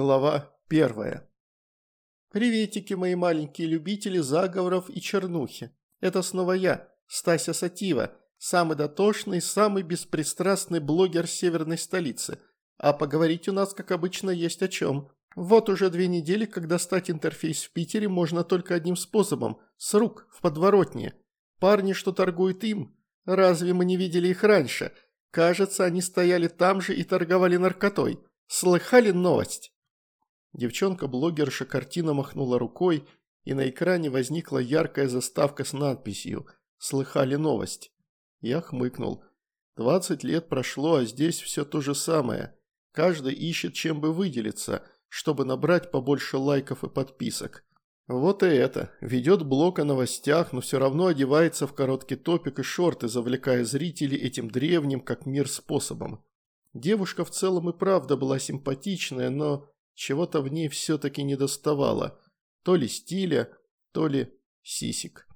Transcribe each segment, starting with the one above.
Глава первая. Приветики, мои маленькие любители заговоров и чернухи. Это снова я, Стася Сатива, самый дотошный, самый беспристрастный блогер северной столицы. А поговорить у нас, как обычно, есть о чем. Вот уже две недели, как достать интерфейс в Питере можно только одним способом – с рук, в подворотне. Парни, что торгуют им, разве мы не видели их раньше? Кажется, они стояли там же и торговали наркотой. Слыхали новость? Девчонка-блогерша картина махнула рукой, и на экране возникла яркая заставка с надписью «Слыхали новость». Я хмыкнул. Двадцать лет прошло, а здесь все то же самое. Каждый ищет, чем бы выделиться, чтобы набрать побольше лайков и подписок. Вот и это. Ведет блог о новостях, но все равно одевается в короткий топик и шорты, завлекая зрителей этим древним, как мир, способом. Девушка в целом и правда была симпатичная, но чего-то в ней все-таки не доставало. То ли стиля, то ли сисик.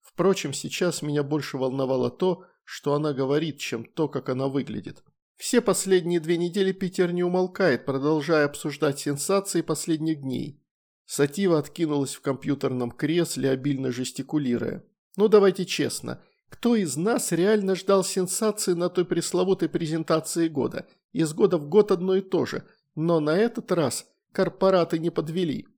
Впрочем, сейчас меня больше волновало то, что она говорит, чем то, как она выглядит. Все последние две недели Питер не умолкает, продолжая обсуждать сенсации последних дней. Сатива откинулась в компьютерном кресле, обильно жестикулируя. Ну давайте честно, кто из нас реально ждал сенсации на той пресловутой презентации года? Из года в год одно и то же – но на этот раз корпораты не подвели.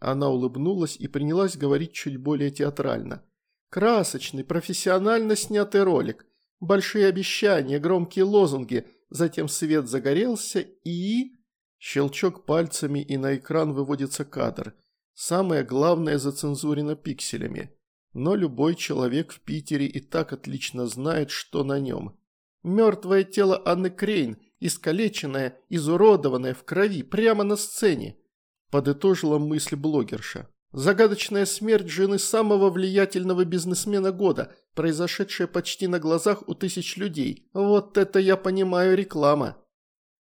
Она улыбнулась и принялась говорить чуть более театрально. Красочный, профессионально снятый ролик. Большие обещания, громкие лозунги. Затем свет загорелся и... Щелчок пальцами и на экран выводится кадр. Самое главное зацензурено пикселями. Но любой человек в Питере и так отлично знает, что на нем. Мертвое тело Анны Крейн – искалеченная, изуродованная в крови, прямо на сцене», – подытожила мысль блогерша. «Загадочная смерть жены самого влиятельного бизнесмена года, произошедшая почти на глазах у тысяч людей. Вот это я понимаю реклама».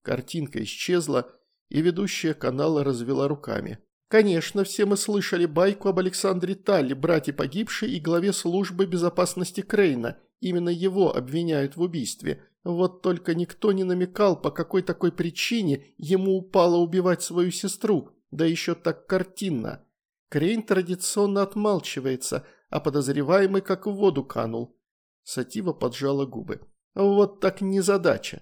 Картинка исчезла, и ведущая канала развела руками. Конечно, все мы слышали байку об Александре Талли, брате погибшей и главе службы безопасности Крейна. Именно его обвиняют в убийстве. Вот только никто не намекал, по какой такой причине ему упало убивать свою сестру, да еще так картинно. Крейн традиционно отмалчивается, а подозреваемый как в воду канул. Сатива поджала губы. Вот так незадача.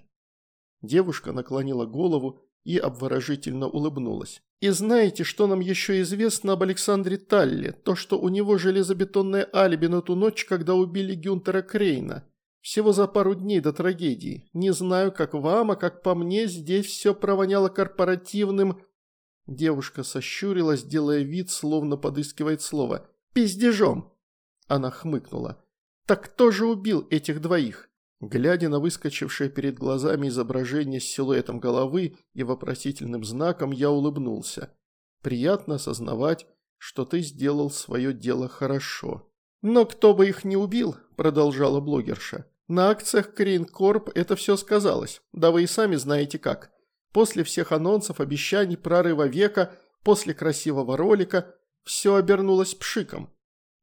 Девушка наклонила голову и обворожительно улыбнулась. «И знаете, что нам еще известно об Александре Талле? То, что у него железобетонное алиби на ту ночь, когда убили Гюнтера Крейна. Всего за пару дней до трагедии. Не знаю, как вам, а как по мне, здесь все провоняло корпоративным...» Девушка сощурилась, делая вид, словно подыскивает слово. «Пиздежом!» Она хмыкнула. «Так кто же убил этих двоих?» Глядя на выскочившее перед глазами изображение с силуэтом головы и вопросительным знаком, я улыбнулся. «Приятно осознавать, что ты сделал свое дело хорошо». «Но кто бы их не убил», – продолжала блогерша, на акциях Крейнкорп это все сказалось, да вы и сами знаете как. После всех анонсов, обещаний, прорыва века, после красивого ролика, все обернулось пшиком.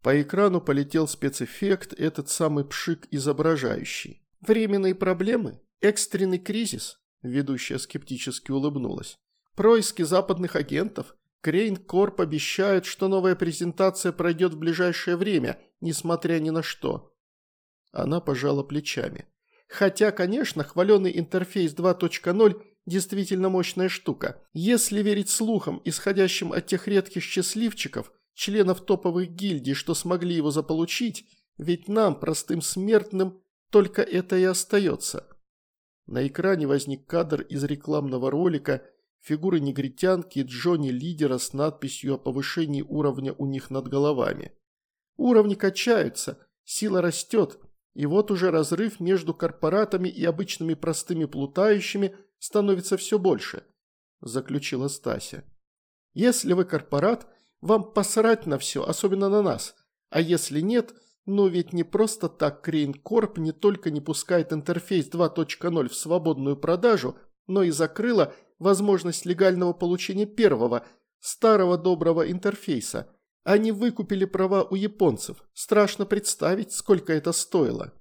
По экрану полетел спецэффект, этот самый пшик изображающий. Временные проблемы? Экстренный кризис? Ведущая скептически улыбнулась. Происки западных агентов? Крейн Корп обещает, что новая презентация пройдет в ближайшее время, несмотря ни на что. Она пожала плечами. Хотя, конечно, хваленый интерфейс 2.0 действительно мощная штука. Если верить слухам, исходящим от тех редких счастливчиков, членов топовых гильдий, что смогли его заполучить, ведь нам, простым смертным, только это и остается. На экране возник кадр из рекламного ролика фигуры негритянки и Джонни-лидера с надписью о повышении уровня у них над головами. Уровни качаются, сила растет, и вот уже разрыв между корпоратами и обычными простыми плутающими становится все больше, заключила Стася. Если вы корпорат, вам посрать на все, особенно на нас. А если нет, ну ведь не просто так Крейн Корп не только не пускает интерфейс 2.0 в свободную продажу, но и закрыла возможность легального получения первого, старого доброго интерфейса – они выкупили права у японцев. Страшно представить, сколько это стоило.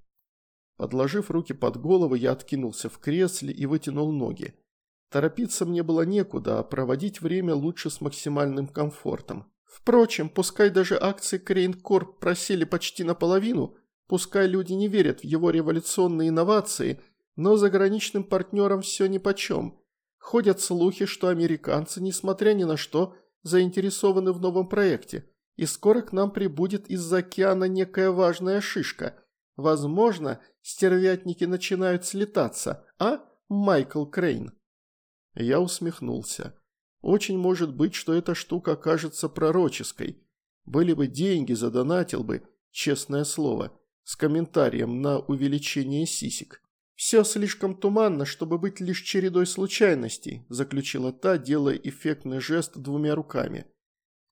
Подложив руки под голову, я откинулся в кресле и вытянул ноги. Торопиться мне было некуда, а проводить время лучше с максимальным комфортом. Впрочем, пускай даже акции Крейнкорп просели почти наполовину, пускай люди не верят в его революционные инновации, но заграничным партнерам все нипочем. Ходят слухи, что американцы, несмотря ни на что, заинтересованы в новом проекте, и скоро к нам прибудет из-за океана некая важная шишка. Возможно, стервятники начинают слетаться, а, Майкл Крейн? Я усмехнулся. Очень может быть, что эта штука окажется пророческой. Были бы деньги, задонатил бы, честное слово, с комментарием на увеличение сисек. «Все слишком туманно, чтобы быть лишь чередой случайностей», заключила та, делая эффектный жест двумя руками.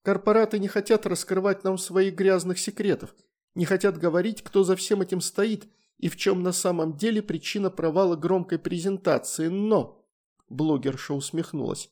«Корпораты не хотят раскрывать нам своих грязных секретов, не хотят говорить, кто за всем этим стоит и в чем на самом деле причина провала громкой презентации, но...» Блогерша усмехнулась.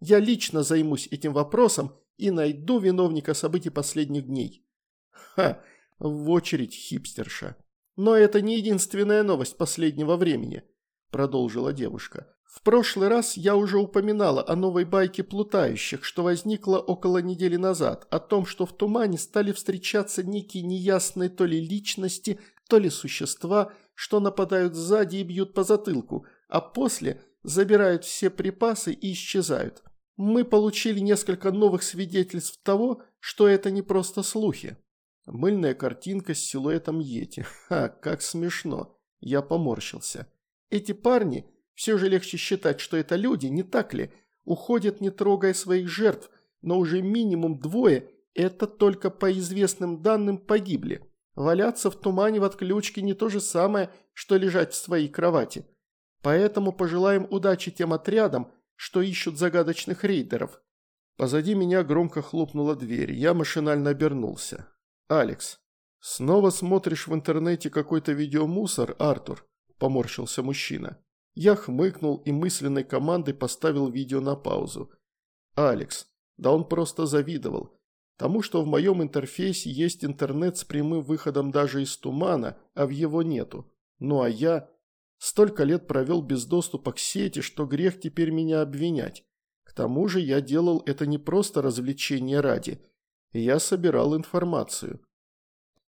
«Я лично займусь этим вопросом и найду виновника событий последних дней». «Ха! В очередь, хипстерша!» «Но это не единственная новость последнего времени», – продолжила девушка. «В прошлый раз я уже упоминала о новой байке плутающих, что возникла около недели назад, о том, что в тумане стали встречаться некие неясные то ли личности, то ли существа, что нападают сзади и бьют по затылку, а после забирают все припасы и исчезают. Мы получили несколько новых свидетельств того, что это не просто слухи. Мыльная картинка с силуэтом Йети. Ха, как смешно. Я поморщился. Эти парни, все же легче считать, что это люди, не так ли, уходят не трогая своих жертв, но уже минимум двое, это только по известным данным погибли. Валяться в тумане в отключке не то же самое, что лежать в своей кровати. Поэтому пожелаем удачи тем отрядам, что ищут загадочных рейдеров. Позади меня громко хлопнула дверь, я машинально обернулся. «Алекс, снова смотришь в интернете какой-то видеомусор, Артур?» – поморщился мужчина. Я хмыкнул и мысленной командой поставил видео на паузу. «Алекс, да он просто завидовал. Тому, что в моем интерфейсе есть интернет с прямым выходом даже из тумана, а в его нету. Ну а я Столько лет провел без доступа к сети, что грех теперь меня обвинять. К тому же я делал это не просто развлечение ради. Я собирал информацию.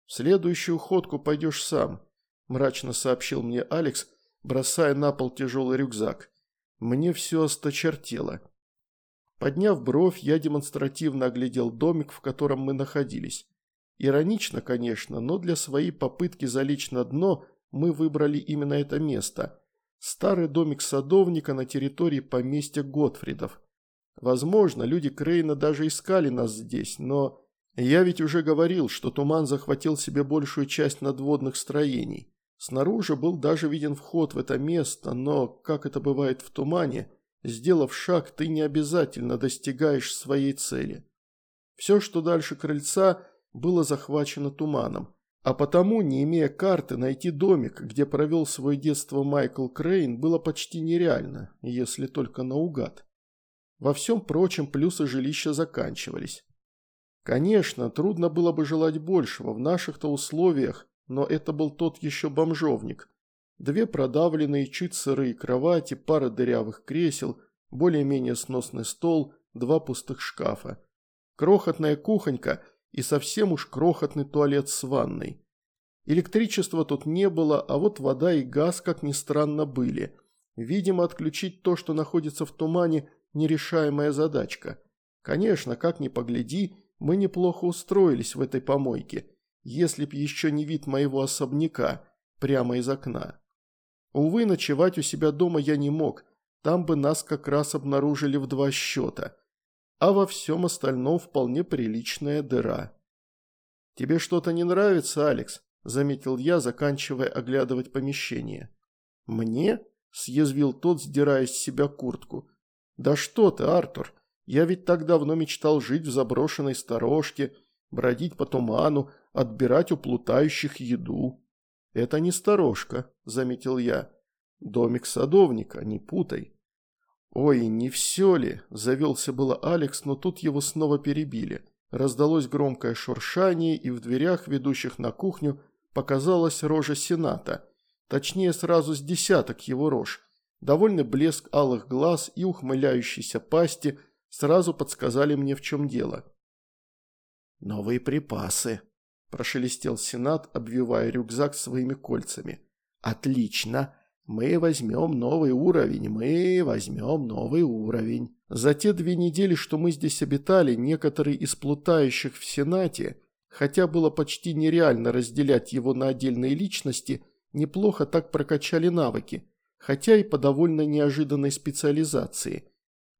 «В следующую ходку пойдешь сам», – мрачно сообщил мне Алекс, бросая на пол тяжелый рюкзак. «Мне все осточертело». Подняв бровь, я демонстративно оглядел домик, в котором мы находились. Иронично, конечно, но для своей попытки залечь на дно – мы выбрали именно это место. Старый домик садовника на территории поместья Готфридов. Возможно, люди Крейна даже искали нас здесь, но... Я ведь уже говорил, что туман захватил себе большую часть надводных строений. Снаружи был даже виден вход в это место, но, как это бывает в тумане, сделав шаг, ты не обязательно достигаешь своей цели. Все, что дальше крыльца, было захвачено туманом. А потому, не имея карты, найти домик, где провел свое детство Майкл Крейн, было почти нереально, если только наугад. Во всем прочем плюсы жилища заканчивались. Конечно, трудно было бы желать большего в наших-то условиях, но это был тот еще бомжовник. Две продавленные, чуть сырые кровати, пара дырявых кресел, более-менее сносный стол, два пустых шкафа. Крохотная кухонька – и совсем уж крохотный туалет с ванной. Электричества тут не было, а вот вода и газ, как ни странно, были. Видимо, отключить то, что находится в тумане, нерешаемая задачка. Конечно, как ни погляди, мы неплохо устроились в этой помойке, если б еще не вид моего особняка прямо из окна. Увы, ночевать у себя дома я не мог, там бы нас как раз обнаружили в два счета – а во всем остальном вполне приличная дыра. «Тебе что-то не нравится, Алекс?» – заметил я, заканчивая оглядывать помещение. «Мне?» – съязвил тот, сдирая с себя куртку. «Да что ты, Артур, я ведь так давно мечтал жить в заброшенной сторожке, бродить по туману, отбирать у плутающих еду». «Это не сторожка», – заметил я. «Домик садовника, не путай». «Ой, не все ли?» – завелся было Алекс, но тут его снова перебили. Раздалось громкое шуршание, и в дверях, ведущих на кухню, показалась рожа Сената. Точнее, сразу с десяток его рож. Довольный блеск алых глаз и ухмыляющейся пасти сразу подсказали мне, в чем дело. «Новые припасы», – прошелестел Сенат, обвивая рюкзак своими кольцами. «Отлично! Мы возьмем новый уровень, мы возьмем новый уровень». За те две недели, что мы здесь обитали, некоторые из плутающих в Сенате, хотя было почти нереально разделять его на отдельные личности, неплохо так прокачали навыки, хотя и по довольно неожиданной специализации.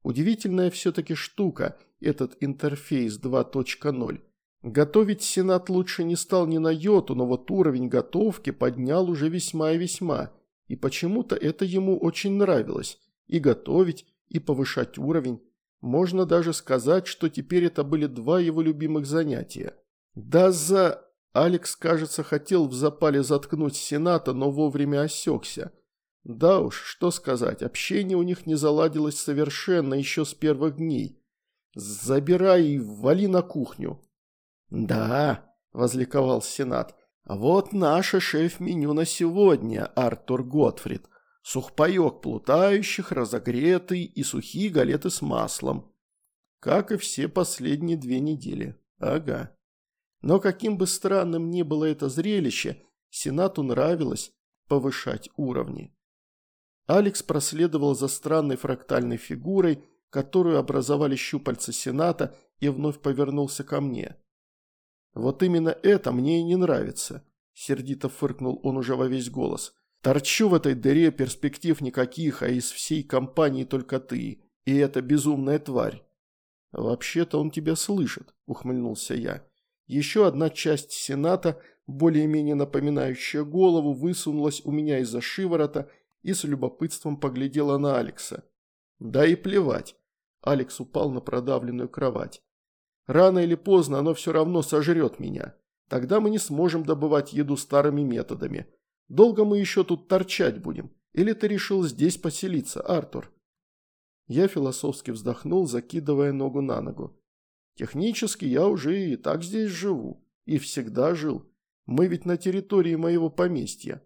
Удивительная все-таки штука этот интерфейс 2.0. Готовить Сенат лучше не стал ни на йоту, но вот уровень готовки поднял уже весьма и весьма, и почему-то это ему очень нравилось. И готовить, и повышать уровень. Можно даже сказать, что теперь это были два его любимых занятия. Да за... Алекс, кажется, хотел в запале заткнуть Сената, но вовремя осекся. Да уж, что сказать, общение у них не заладилось совершенно еще с первых дней. Забирай и вали на кухню. Да, возликовал Сенат, вот наше шеф-меню на сегодня, Артур Готфрид. Сухпайок плутающих, разогретый и сухие галеты с маслом. Как и все последние две недели. Ага. Но каким бы странным ни было это зрелище, Сенату нравилось повышать уровни. Алекс проследовал за странной фрактальной фигурой, которую образовали щупальца Сената, и вновь повернулся ко мне. «Вот именно это мне и не нравится», – сердито фыркнул он уже во весь голос. Торчу в этой дыре, перспектив никаких, а из всей компании только ты. И эта безумная тварь. Вообще-то он тебя слышит, ухмыльнулся я. Еще одна часть сената, более-менее напоминающая голову, высунулась у меня из-за шиворота и с любопытством поглядела на Алекса. Да и плевать. Алекс упал на продавленную кровать. Рано или поздно оно все равно сожрет меня. Тогда мы не сможем добывать еду старыми методами. Долго мы еще тут торчать будем? Или ты решил здесь поселиться, Артур?» Я философски вздохнул, закидывая ногу на ногу. «Технически я уже и так здесь живу. И всегда жил. Мы ведь на территории моего поместья».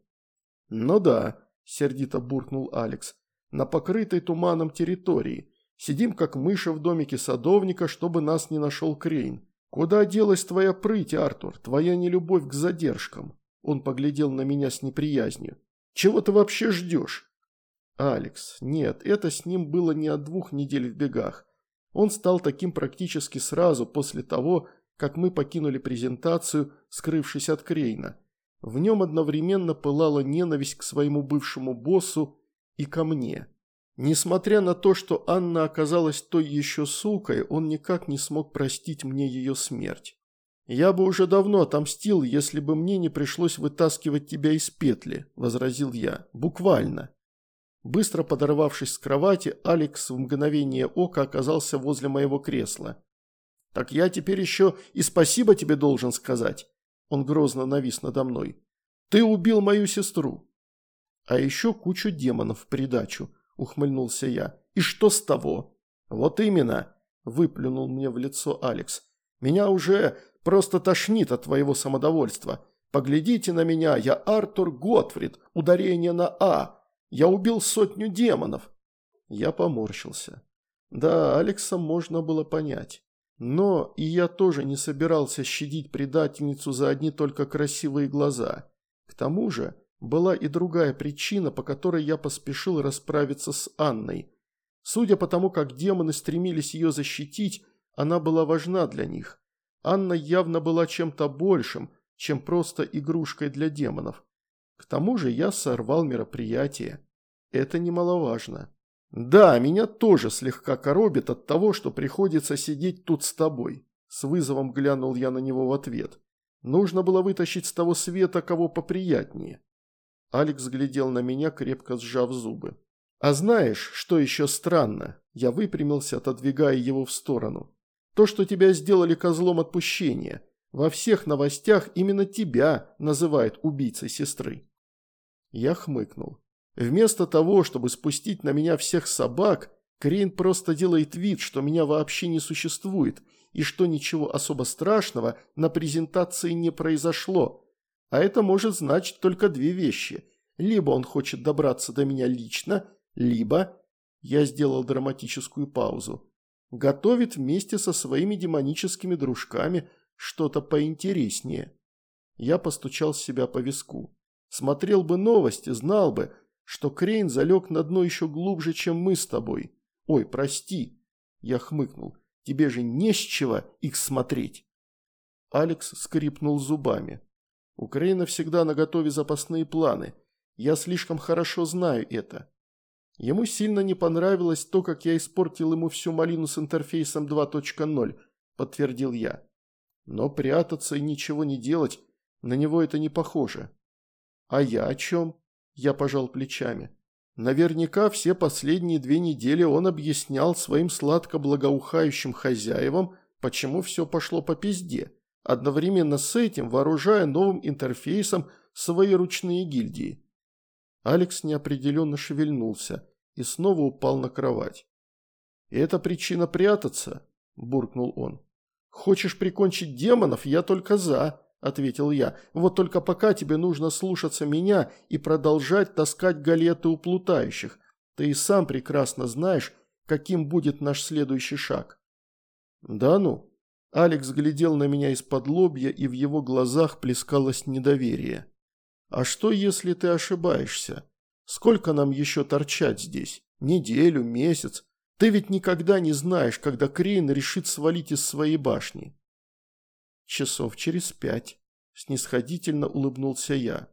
«Ну да», – сердито буркнул Алекс, – «на покрытой туманом территории. Сидим как мыши в домике садовника, чтобы нас не нашел Крейн. Куда делась твоя прыть, Артур, твоя нелюбовь к задержкам?» Он поглядел на меня с неприязнью. «Чего ты вообще ждешь?» «Алекс, нет, это с ним было не от двух недель в бегах. Он стал таким практически сразу после того, как мы покинули презентацию, скрывшись от Крейна. В нем одновременно пылала ненависть к своему бывшему боссу и ко мне. Несмотря на то, что Анна оказалась той еще сукой, он никак не смог простить мне ее смерть. «Я бы уже давно отомстил, если бы мне не пришлось вытаскивать тебя из петли», – возразил я. «Буквально». Быстро подорвавшись с кровати, Алекс в мгновение ока оказался возле моего кресла. «Так я теперь еще и спасибо тебе должен сказать». Он грозно навис надо мной. «Ты убил мою сестру». «А еще кучу демонов в придачу», – ухмыльнулся я. «И что с того?» «Вот именно», – выплюнул мне в лицо Алекс. «Меня уже Просто тошнит от твоего самодовольства. Поглядите на меня, я Артур Готфрид, ударение на «А». Я убил сотню демонов». Я поморщился. Да, Алекса можно было понять. Но и я тоже не собирался щадить предательницу за одни только красивые глаза. К тому же была и другая причина, по которой я поспешил расправиться с Анной. Судя по тому, как демоны стремились ее защитить, она была важна для них. Анна явно была чем-то большим, чем просто игрушкой для демонов. К тому же я сорвал мероприятие. Это немаловажно. Да, меня тоже слегка коробит от того, что приходится сидеть тут с тобой. С вызовом глянул я на него в ответ. Нужно было вытащить с того света кого поприятнее. Алекс глядел на меня, крепко сжав зубы. «А знаешь, что еще странно?» Я выпрямился, отодвигая его в сторону. То, что тебя сделали козлом отпущения. Во всех новостях именно тебя называют убийцей сестры». Я хмыкнул. Вместо того, чтобы спустить на меня всех собак, Крейн просто делает вид, что меня вообще не существует и что ничего особо страшного на презентации не произошло. А это может значить только две вещи. Либо он хочет добраться до меня лично, Либо, я сделал драматическую паузу, готовит вместе со своими демоническими дружками что-то поинтереснее. Я постучал себя по виску. Смотрел бы новости, знал бы, что Крейн залег на дно еще глубже, чем мы с тобой. Ой, прости. Я хмыкнул. Тебе же не с чего их смотреть. Алекс скрипнул зубами. У Крейна всегда наготове запасные планы. Я слишком хорошо знаю это. Ему сильно не понравилось то, как я испортил ему всю малину с интерфейсом 2.0, подтвердил я. Но прятаться и ничего не делать, на него это не похоже. А я о чем? Я пожал плечами. Наверняка все последние две недели он объяснял своим сладко-благоухающим хозяевам, почему все пошло по пизде, одновременно с этим вооружая новым интерфейсом свои ручные гильдии. Алекс неопределенно шевельнулся и снова упал на кровать. это причина прятаться?» – буркнул он. «Хочешь прикончить демонов? Я только за», – ответил я. «Вот только пока тебе нужно слушаться меня и продолжать таскать галеты у плутающих. Ты и сам прекрасно знаешь, каким будет наш следующий шаг». «Да ну?» Алекс глядел на меня из-под лобья, и в его глазах плескалось недоверие. «А что, если ты ошибаешься? Сколько нам еще торчать здесь? Неделю, месяц? Ты ведь никогда не знаешь, когда Крейн решит свалить из своей башни». «Часов через пять», – снисходительно улыбнулся я.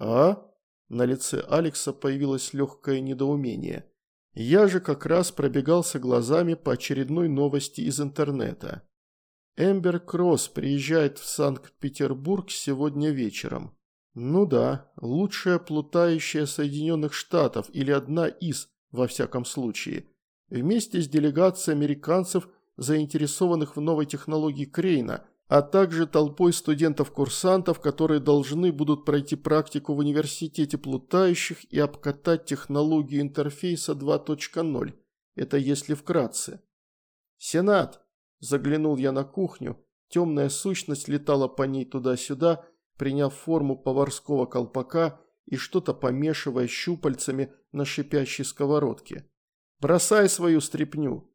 «А?» – на лице Алекса появилось легкое недоумение. Я же как раз пробегался глазами по очередной новости из интернета. Эмбер Кросс приезжает в Санкт-Петербург сегодня вечером. Ну да, лучшая плутающая Соединенных Штатов или одна из, во всяком случае. Вместе с делегацией американцев, заинтересованных в новой технологии Крейна, а также толпой студентов-курсантов, которые должны будут пройти практику в университете плутающих и обкатать технологию интерфейса 2.0. Это если вкратце. «Сенат!» – заглянул я на кухню, темная сущность летала по ней туда-сюда – приняв форму поварского колпака и что-то помешивая щупальцами на шипящей сковородке. «Бросай свою стряпню.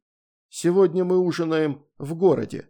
Сегодня мы ужинаем в городе».